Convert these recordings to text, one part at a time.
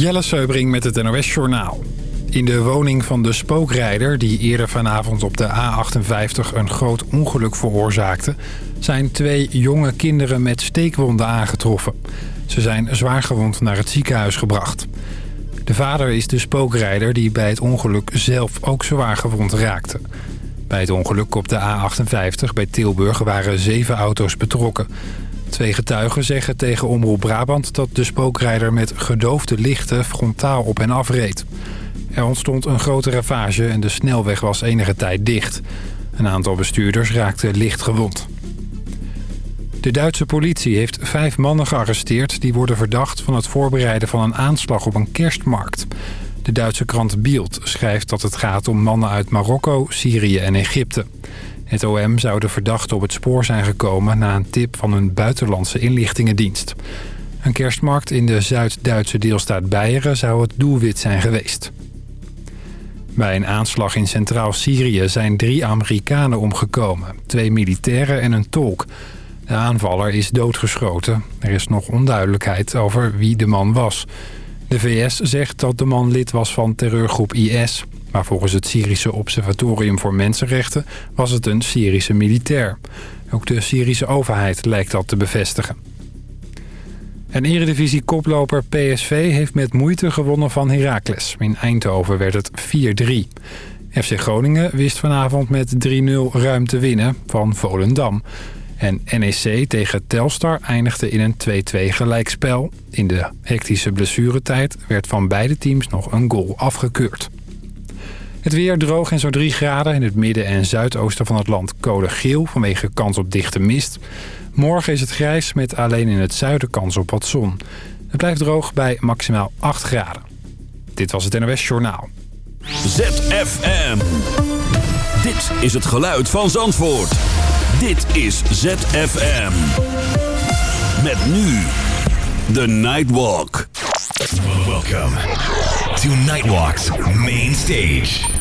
Jelle Seubring met het NOS Journaal. In de woning van de spookrijder die eerder vanavond op de A58 een groot ongeluk veroorzaakte... zijn twee jonge kinderen met steekwonden aangetroffen. Ze zijn zwaargewond naar het ziekenhuis gebracht. De vader is de spookrijder die bij het ongeluk zelf ook zwaargewond raakte. Bij het ongeluk op de A58 bij Tilburg waren zeven auto's betrokken... Twee getuigen zeggen tegen Omroep Brabant dat de spookrijder met gedoofde lichten frontaal op hen afreed. Er ontstond een grote ravage en de snelweg was enige tijd dicht. Een aantal bestuurders raakte licht gewond. De Duitse politie heeft vijf mannen gearresteerd... die worden verdacht van het voorbereiden van een aanslag op een kerstmarkt. De Duitse krant Bild schrijft dat het gaat om mannen uit Marokko, Syrië en Egypte. Het OM zou de verdachte op het spoor zijn gekomen... na een tip van een buitenlandse inlichtingendienst. Een kerstmarkt in de Zuid-Duitse deelstaat Beieren zou het doelwit zijn geweest. Bij een aanslag in centraal Syrië zijn drie Amerikanen omgekomen. Twee militairen en een tolk. De aanvaller is doodgeschoten. Er is nog onduidelijkheid over wie de man was. De VS zegt dat de man lid was van terreurgroep IS. Maar volgens het Syrische Observatorium voor Mensenrechten was het een Syrische militair. Ook de Syrische overheid lijkt dat te bevestigen. En eredivisie-koploper PSV heeft met moeite gewonnen van Heracles. In Eindhoven werd het 4-3. FC Groningen wist vanavond met 3-0 ruim te winnen van Volendam. En NEC tegen Telstar eindigde in een 2-2 gelijkspel. In de hectische blessuretijd werd van beide teams nog een goal afgekeurd. Het weer droog en zo 3 graden. In het midden en zuidoosten van het land code geel vanwege kans op dichte mist. Morgen is het grijs met alleen in het zuiden kans op wat zon. Het blijft droog bij maximaal 8 graden. Dit was het NOS Journaal. ZFM. Dit is het geluid van Zandvoort. Dit is ZFM. Met nu The Nightwalk. Welcome to Nightwalk's main stage.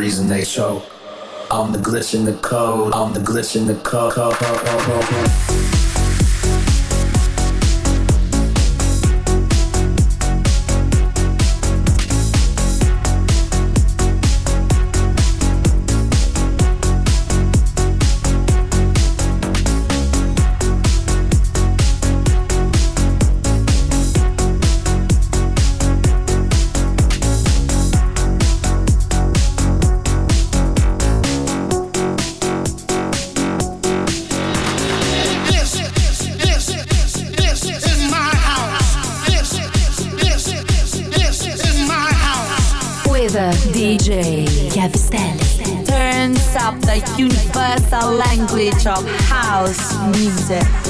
reason they choke. I'm the glitch in the code. I'm the glitch in the code. electro house music.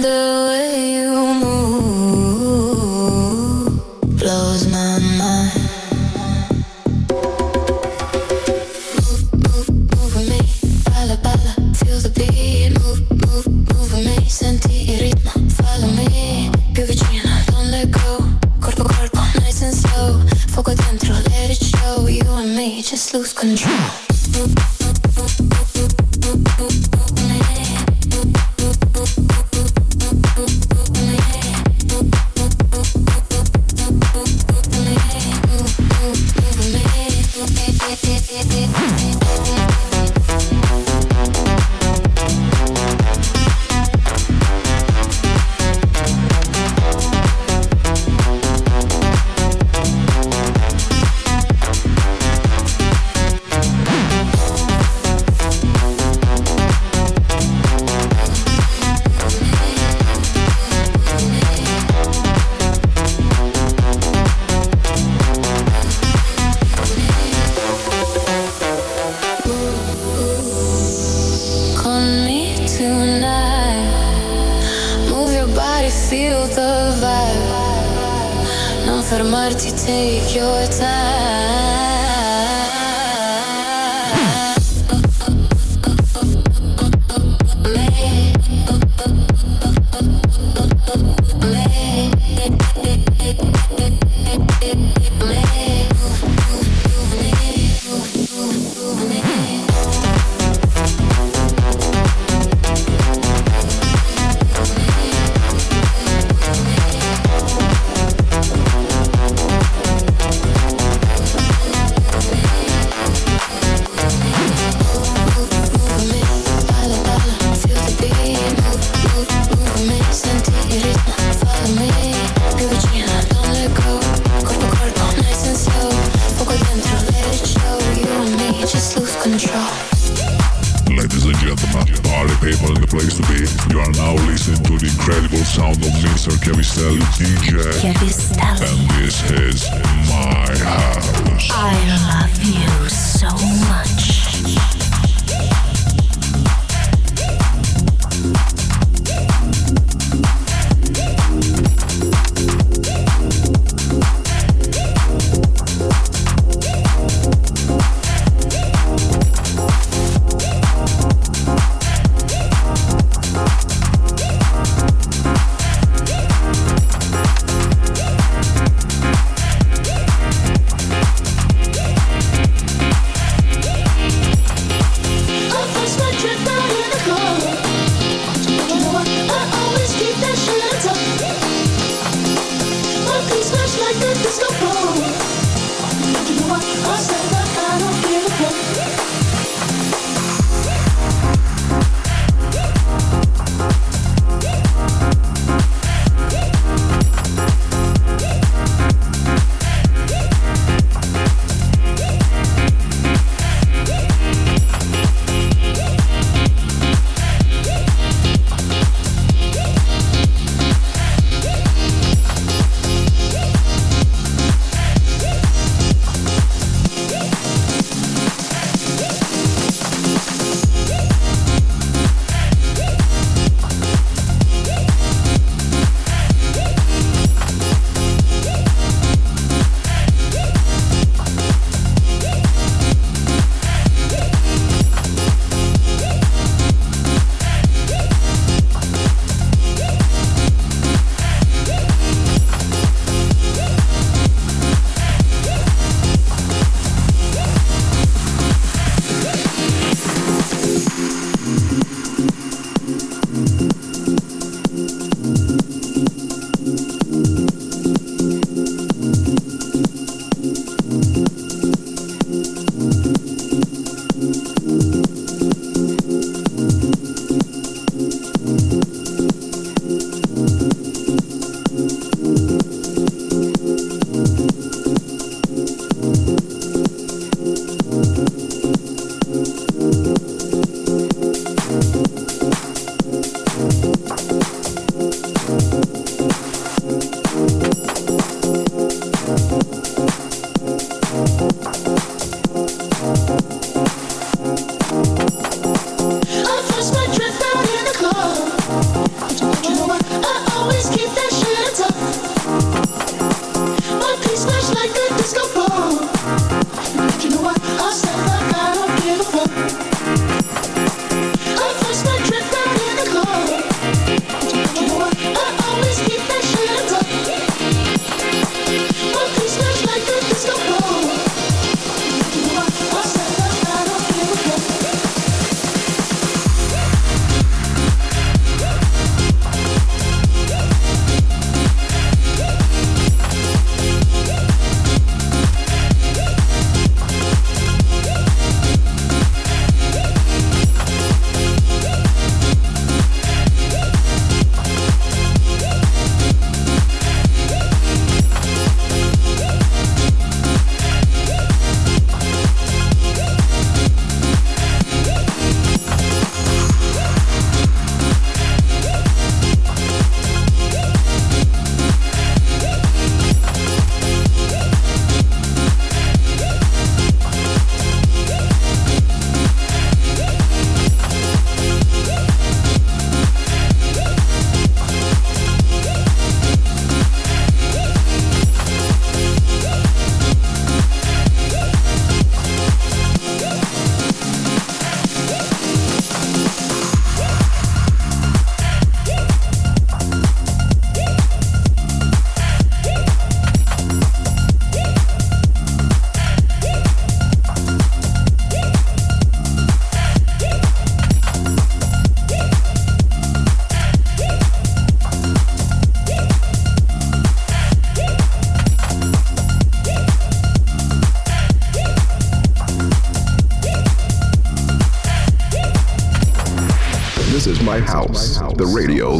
the way you move blows my mind move move move with me balla balla feel the beat move move move with me senti il ritmo follow me più vicino don't let go corpo corpo nice and slow fuoco dentro let it show you and me just lose control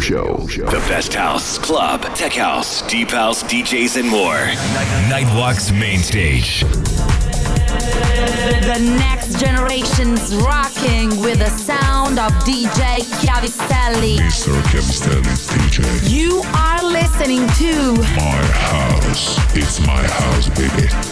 Show. The best house, club, tech house, deep house, DJs, and more. Nightwalk's main stage. The next generation's rocking with the sound of DJ Cavistelli. Mr. Chiavistelli, DJ. You are listening to My House. It's my house, baby.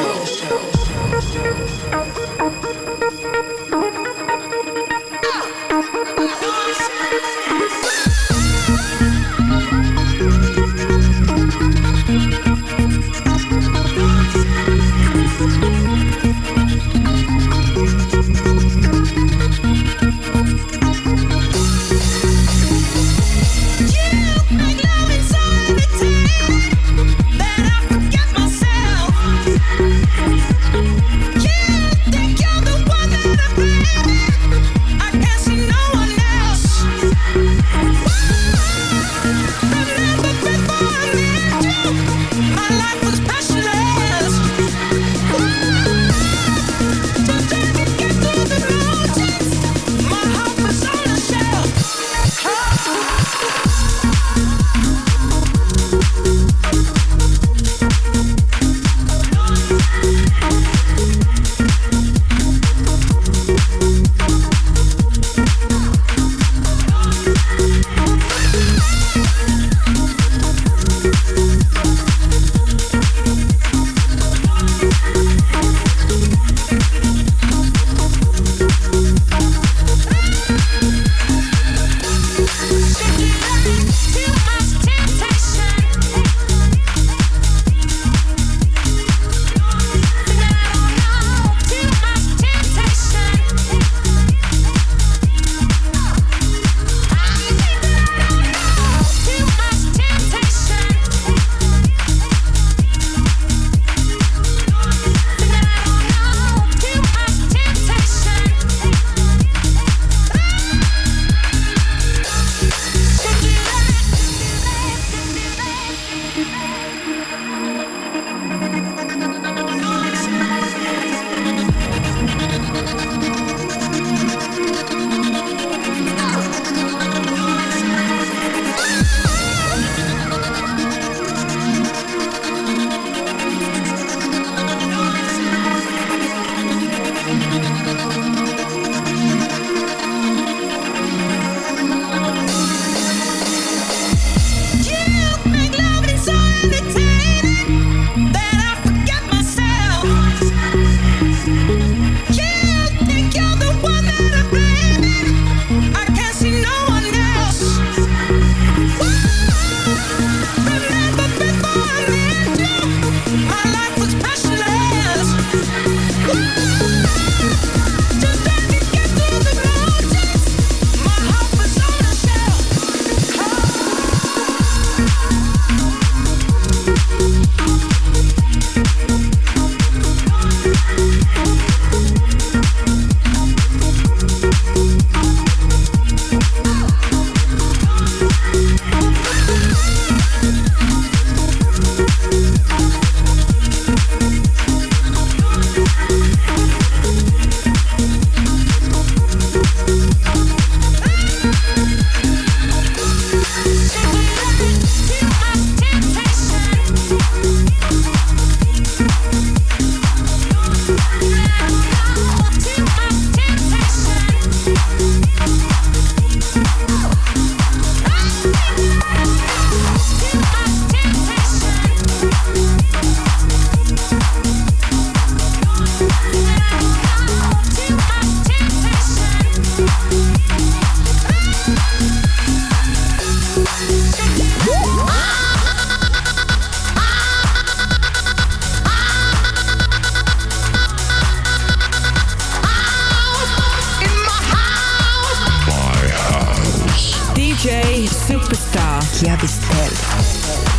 Live.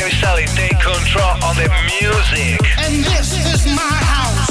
Cristelli take control on the music. And this is my house.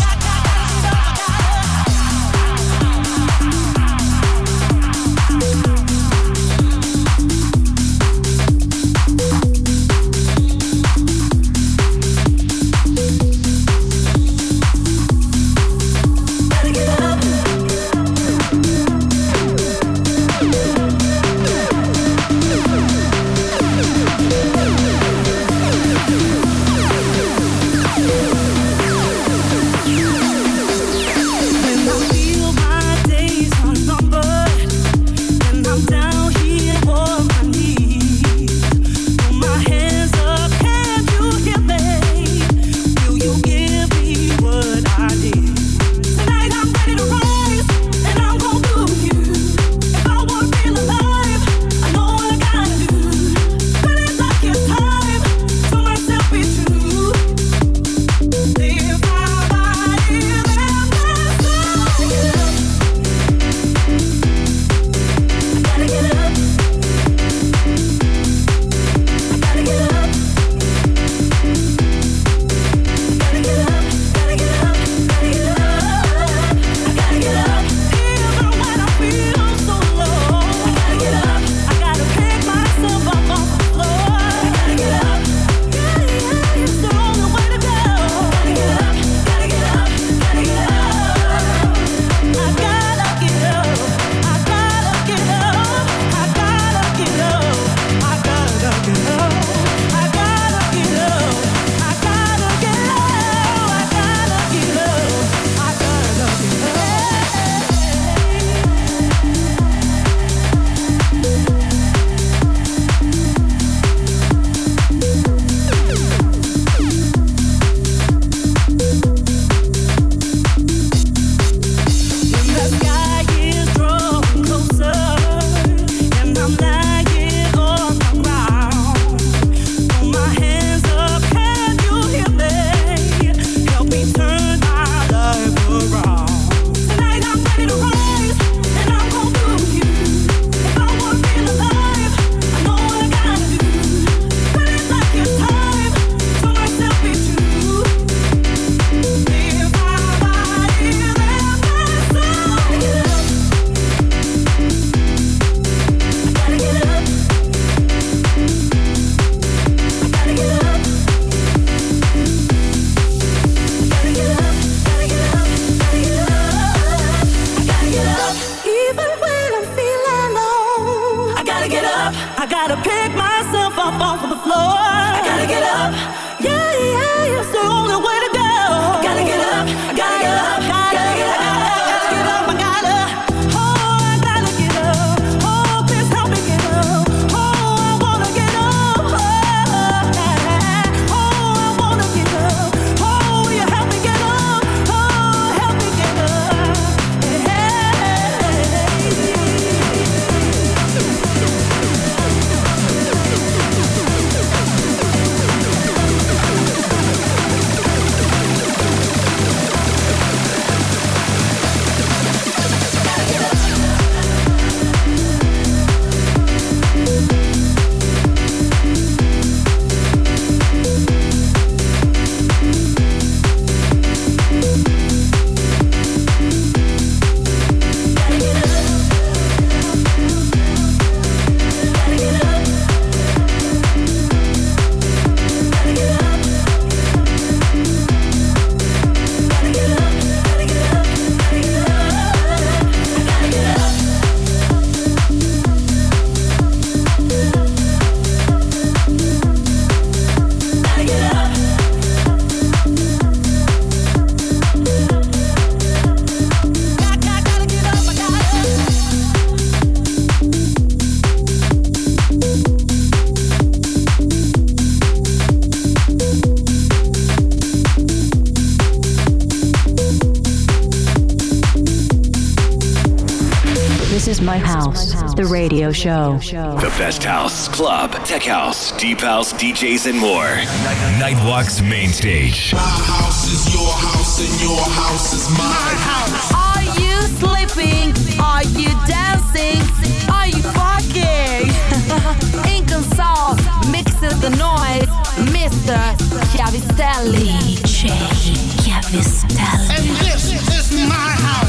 Show. The best house, club, tech house, deep house, DJs, and more. Nightwalk's main stage. My house is your house, and your house is my, house. Are you sleeping? Are you dancing? Are you fucking? Inconsol mixes the noise. Mr. Chiavistelli. Chiavistelli. And this is my house.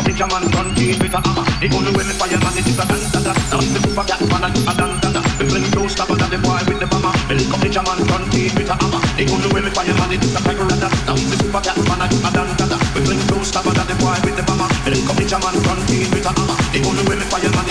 Come, a man gun deal with a hammer. The only way fire, man. it is a dan dan dan. the super cat man and a dan dan dan. Me bring those stabber than the boy with the bomber. Come, lick up man gun deal with a hammer. The only way fire, man. it is a tiger and a the super cat man and a dan dan dan. Me bring those stabber than the boy with the bomber. Come, lick up man gun deal with a hammer. The only way fire, man.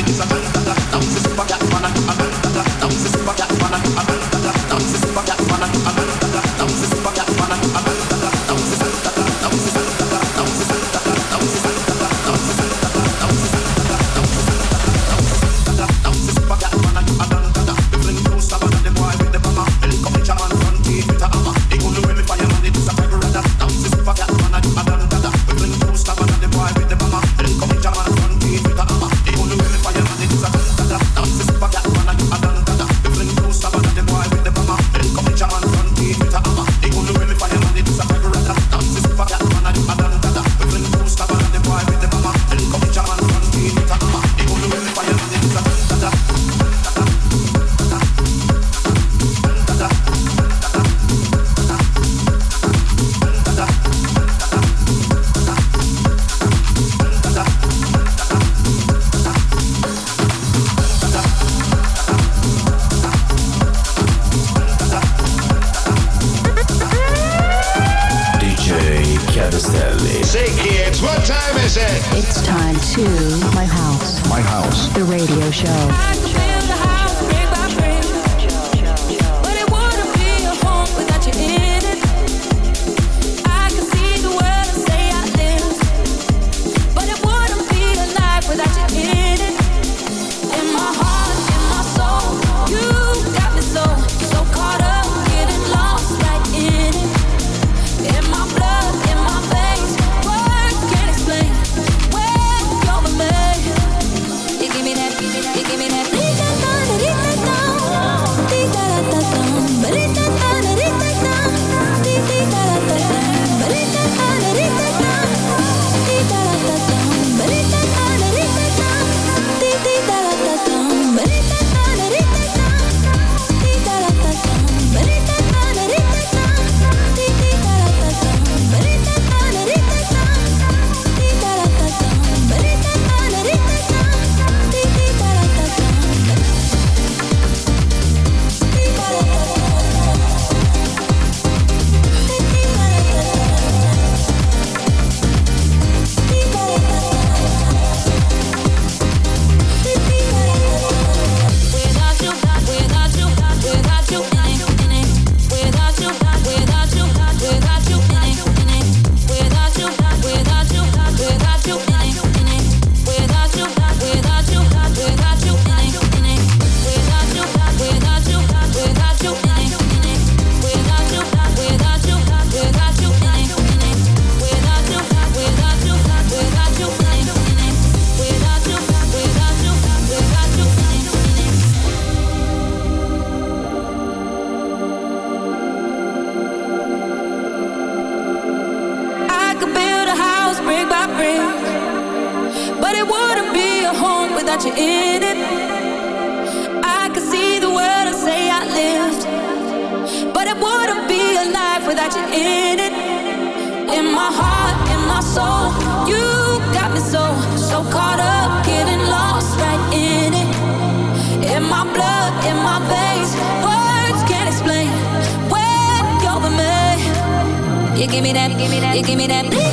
give me that, you give me that.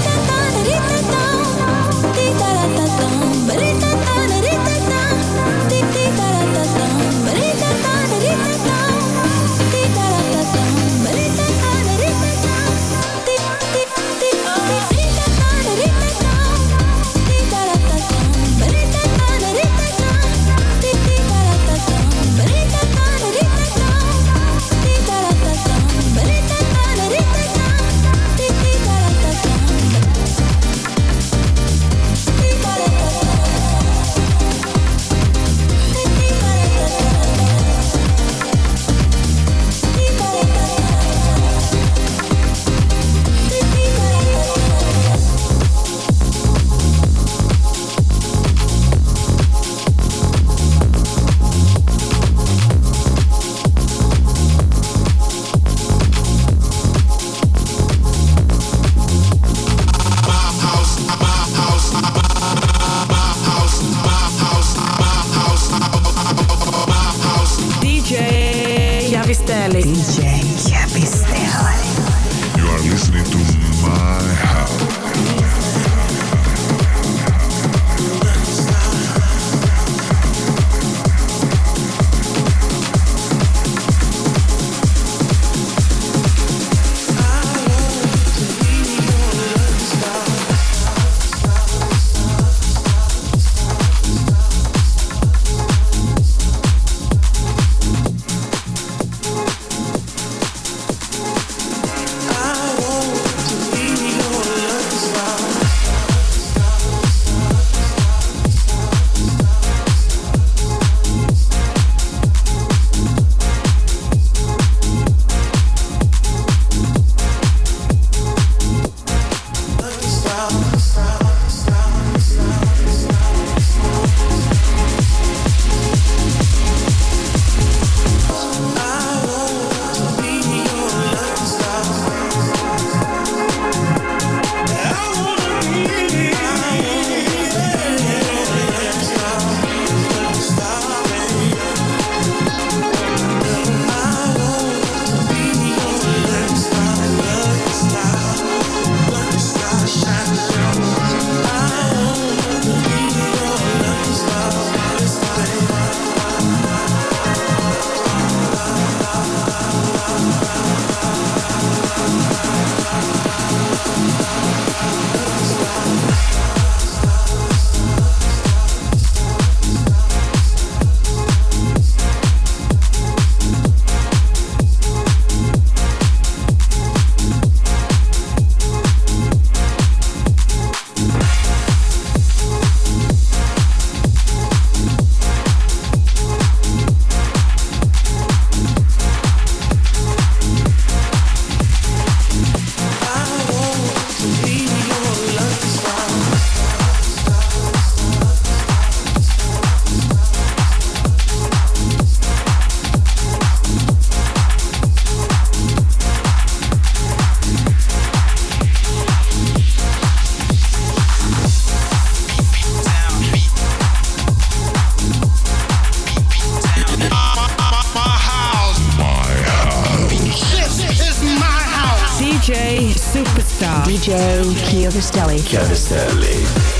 Joe Chiavistelli. Chiavistelli.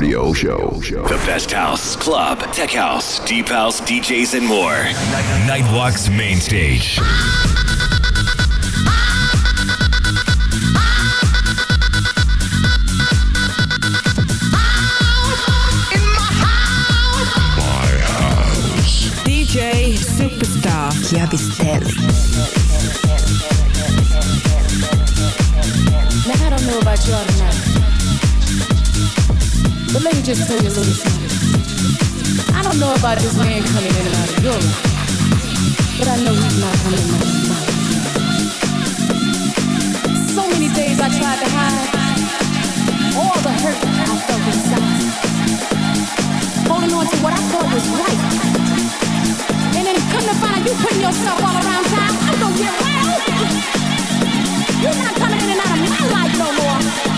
Radio Show. The best house, club, tech house, deep house, DJs, and more. Nightwalk's main stage. DJ Superstar Chiavistelli. Now I don't know about you but let me just tell you a little something. I don't know about this man coming in and out of your life, but I know he's not coming in my life. So many days I tried to hide all the hurt I felt inside, holding on to what I thought was right. And then come to find out you putting yourself all around town, I'm gonna get wild. You're not coming in and out of my life no more.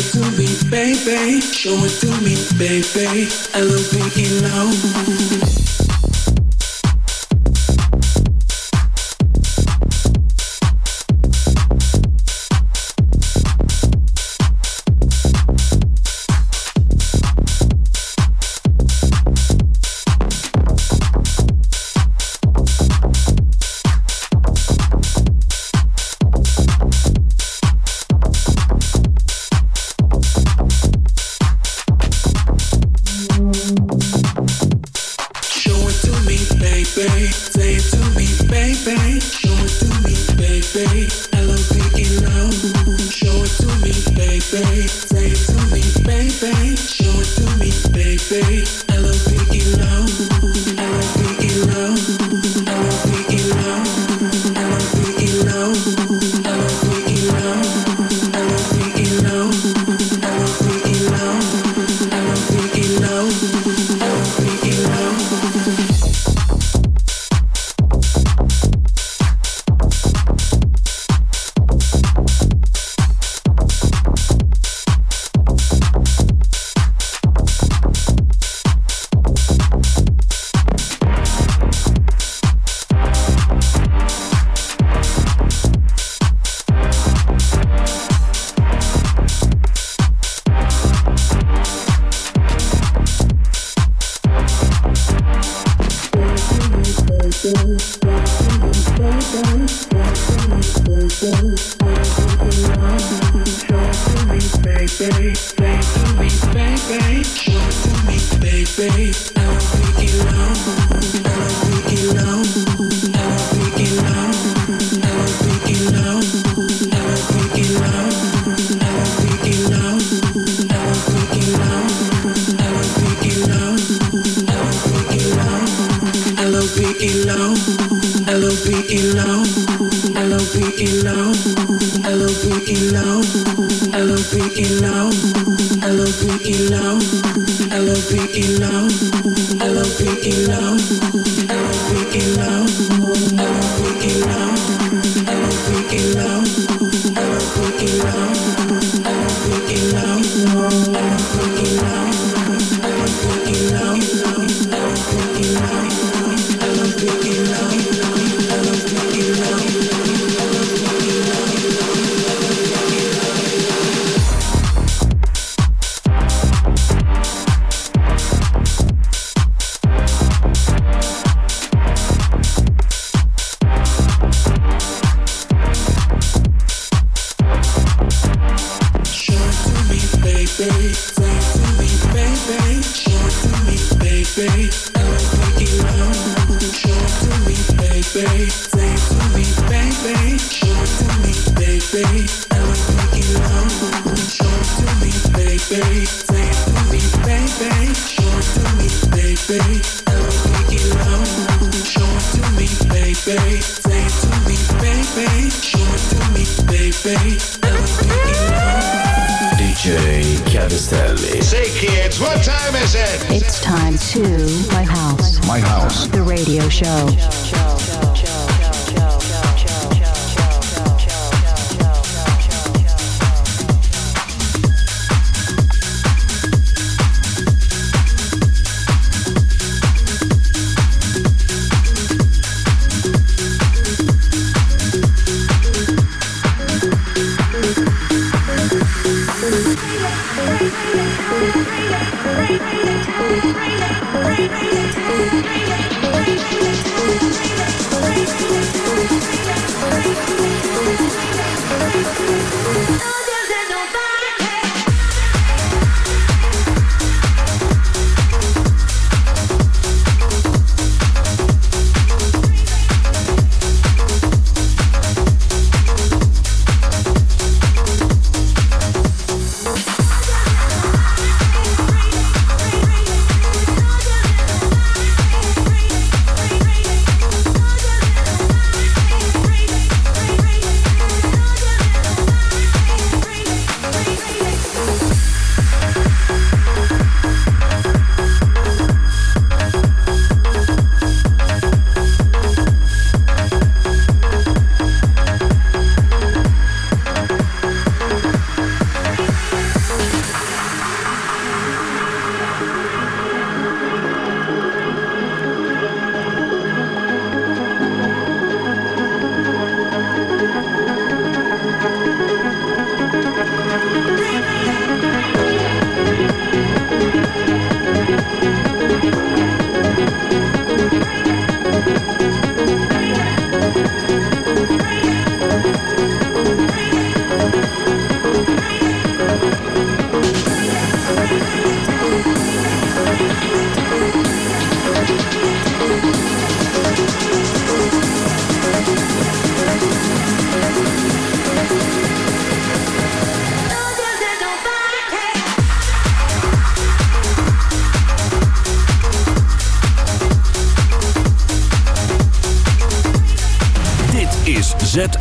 it to me, baby. Show it to me, baby. I love being you know.